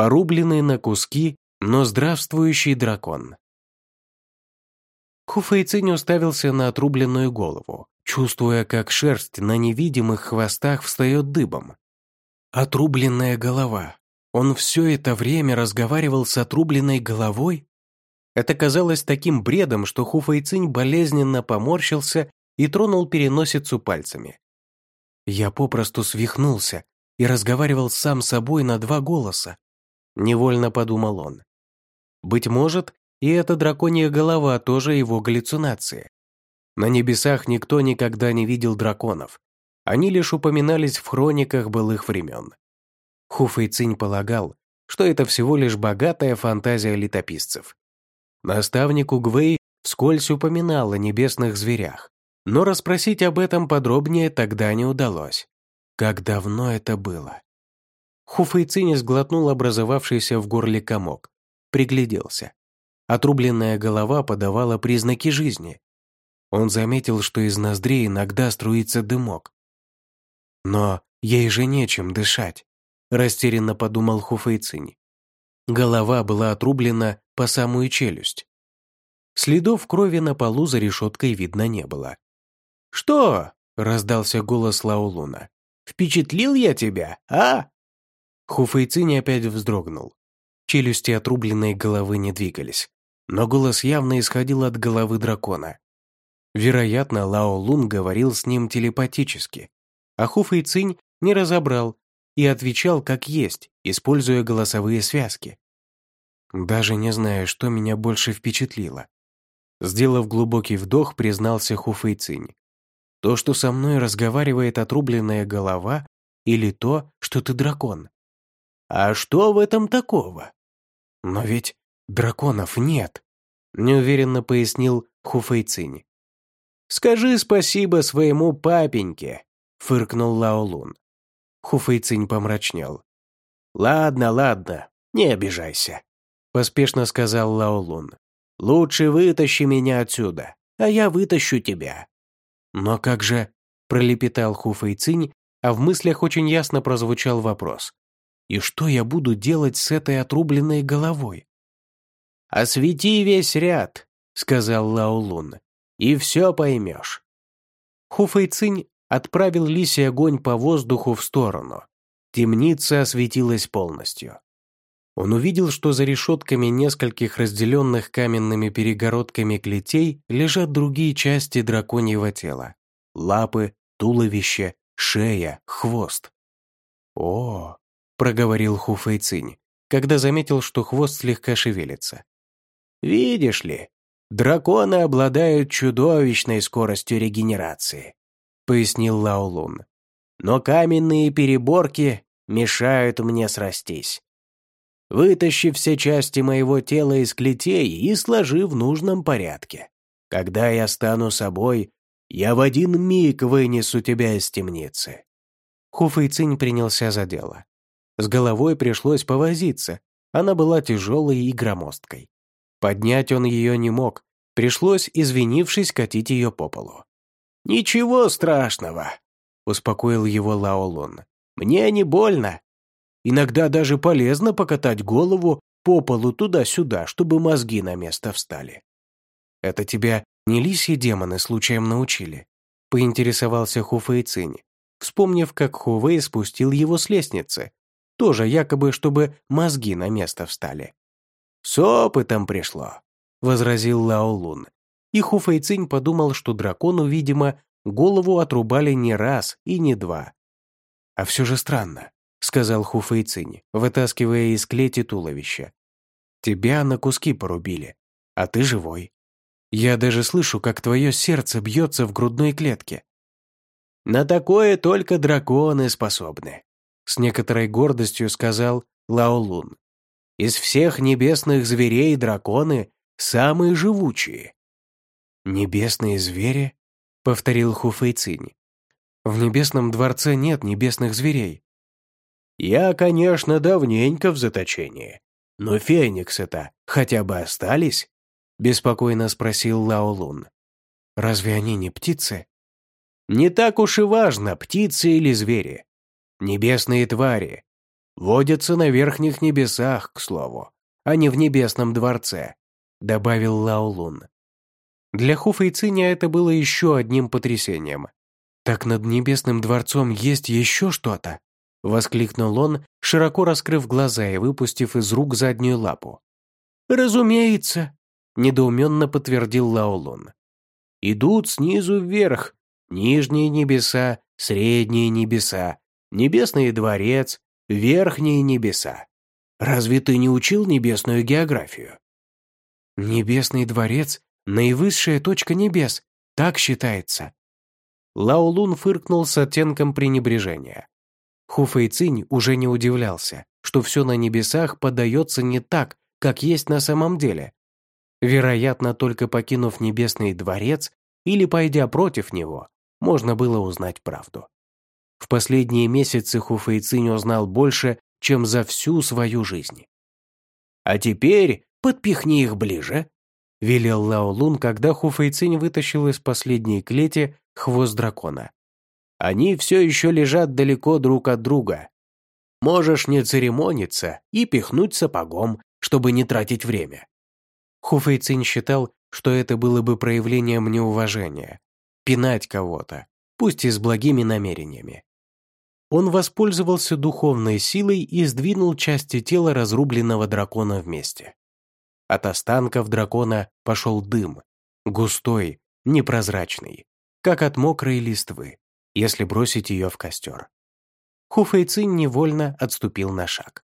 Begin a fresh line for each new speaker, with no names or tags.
Порубленный на куски, но здравствующий дракон. Хуфэйцинь уставился на отрубленную голову, чувствуя, как шерсть на невидимых хвостах встает дыбом. Отрубленная голова. Он все это время разговаривал с отрубленной головой? Это казалось таким бредом, что Хуфэйцинь болезненно поморщился и тронул переносицу пальцами. Я попросту свихнулся и разговаривал сам собой на два голоса. Невольно подумал он. Быть может, и эта драконья голова тоже его галлюцинации. На небесах никто никогда не видел драконов. Они лишь упоминались в хрониках былых времен. Хуфэй Цинь полагал, что это всего лишь богатая фантазия летописцев. Наставник Угвей вскользь упоминал о небесных зверях, но расспросить об этом подробнее тогда не удалось. Как давно это было? Хуфэйцинь сглотнул образовавшийся в горле комок, пригляделся. Отрубленная голова подавала признаки жизни. Он заметил, что из ноздрей иногда струится дымок. «Но ей же нечем дышать», – растерянно подумал Хуфэйцинь. Голова была отрублена по самую челюсть. Следов крови на полу за решеткой видно не было. «Что?» – раздался голос Лаулуна. Впечатлил я тебя, а?» Хуфэйцинь опять вздрогнул. Челюсти отрубленной головы не двигались, но голос явно исходил от головы дракона. Вероятно, Лао Лун говорил с ним телепатически, а Хуфэйцинь не разобрал и отвечал как есть, используя голосовые связки. Даже не знаю, что меня больше впечатлило. Сделав глубокий вдох, признался Хуфэйцинь. То, что со мной разговаривает отрубленная голова, или то, что ты дракон. А что в этом такого? Но ведь драконов нет, неуверенно пояснил Хуфэйцинь. «Скажи спасибо своему папеньке», — фыркнул Лаолун. Хуфэйцинь помрачнел. «Ладно, ладно, не обижайся», — поспешно сказал Лаолун. «Лучше вытащи меня отсюда, а я вытащу тебя. «Но как же...» – пролепетал Хуфэй Цинь, а в мыслях очень ясно прозвучал вопрос. «И что я буду делать с этой отрубленной головой?» «Освети весь ряд», – сказал Лао Лун, – «и все поймешь». Хуфэй Цинь отправил лисий огонь по воздуху в сторону. Темница осветилась полностью. Он увидел, что за решетками нескольких разделенных каменными перегородками клетей лежат другие части драконьего тела. Лапы, туловище, шея, хвост. «О!» — проговорил Хуфэйцинь, когда заметил, что хвост слегка шевелится. «Видишь ли, драконы обладают чудовищной скоростью регенерации», — пояснил Лаолун. «Но каменные переборки мешают мне срастись. Вытащи все части моего тела из клетей и сложи в нужном порядке. Когда я стану собой, я в один миг вынесу тебя из темницы». Хуфэйцинь принялся за дело. С головой пришлось повозиться, она была тяжелой и громоздкой. Поднять он ее не мог, пришлось, извинившись, катить ее по полу. «Ничего страшного», — успокоил его Лаолун. «Мне не больно. Иногда даже полезно покатать голову по полу туда-сюда, чтобы мозги на место встали. «Это тебя не лисьи демоны случаем научили?» — поинтересовался Хуфэй Цинь, вспомнив, как Хувей спустил его с лестницы, тоже якобы, чтобы мозги на место встали. «С опытом пришло», — возразил Лао Лун. И Хуфэй Цинь подумал, что дракону, видимо, голову отрубали не раз и не два. А все же странно. — сказал Хуфэйцинь, вытаскивая из клети туловище. «Тебя на куски порубили, а ты живой. Я даже слышу, как твое сердце бьется в грудной клетке». «На такое только драконы способны», — с некоторой гордостью сказал Лаолун. «Из всех небесных зверей драконы самые живучие». «Небесные звери?» — повторил Хуфэйцинь. «В небесном дворце нет небесных зверей. Я, конечно, давненько в заточении. Но фениксы-то хотя бы остались?» Беспокойно спросил Лао Лун. «Разве они не птицы?» «Не так уж и важно, птицы или звери. Небесные твари. Водятся на верхних небесах, к слову, а не в небесном дворце», — добавил Лаолун. Для Хуфейциня это было еще одним потрясением. «Так над небесным дворцом есть еще что-то?» — воскликнул он, широко раскрыв глаза и выпустив из рук заднюю лапу. «Разумеется», — недоуменно подтвердил Лаолун. «Идут снизу вверх, нижние небеса, средние небеса, небесный дворец, верхние небеса. Разве ты не учил небесную географию?» «Небесный дворец — наивысшая точка небес, так считается». Лаолун фыркнул с оттенком пренебрежения. Хуфэйцинь уже не удивлялся, что все на небесах подается не так, как есть на самом деле. Вероятно, только покинув небесный дворец или пойдя против него, можно было узнать правду. В последние месяцы Хуфэйцинь узнал больше, чем за всю свою жизнь. «А теперь подпихни их ближе», — велел Лао Лун, когда Хуфэйцинь вытащил из последней клети хвост дракона. «Они все еще лежат далеко друг от друга. Можешь не церемониться и пихнуть сапогом, чтобы не тратить время». Хуфэйцин считал, что это было бы проявлением неуважения. Пинать кого-то, пусть и с благими намерениями. Он воспользовался духовной силой и сдвинул части тела разрубленного дракона вместе. От останков дракона пошел дым, густой, непрозрачный, как от мокрой листвы, если бросить ее в костер. Хуфэйцин невольно отступил на шаг.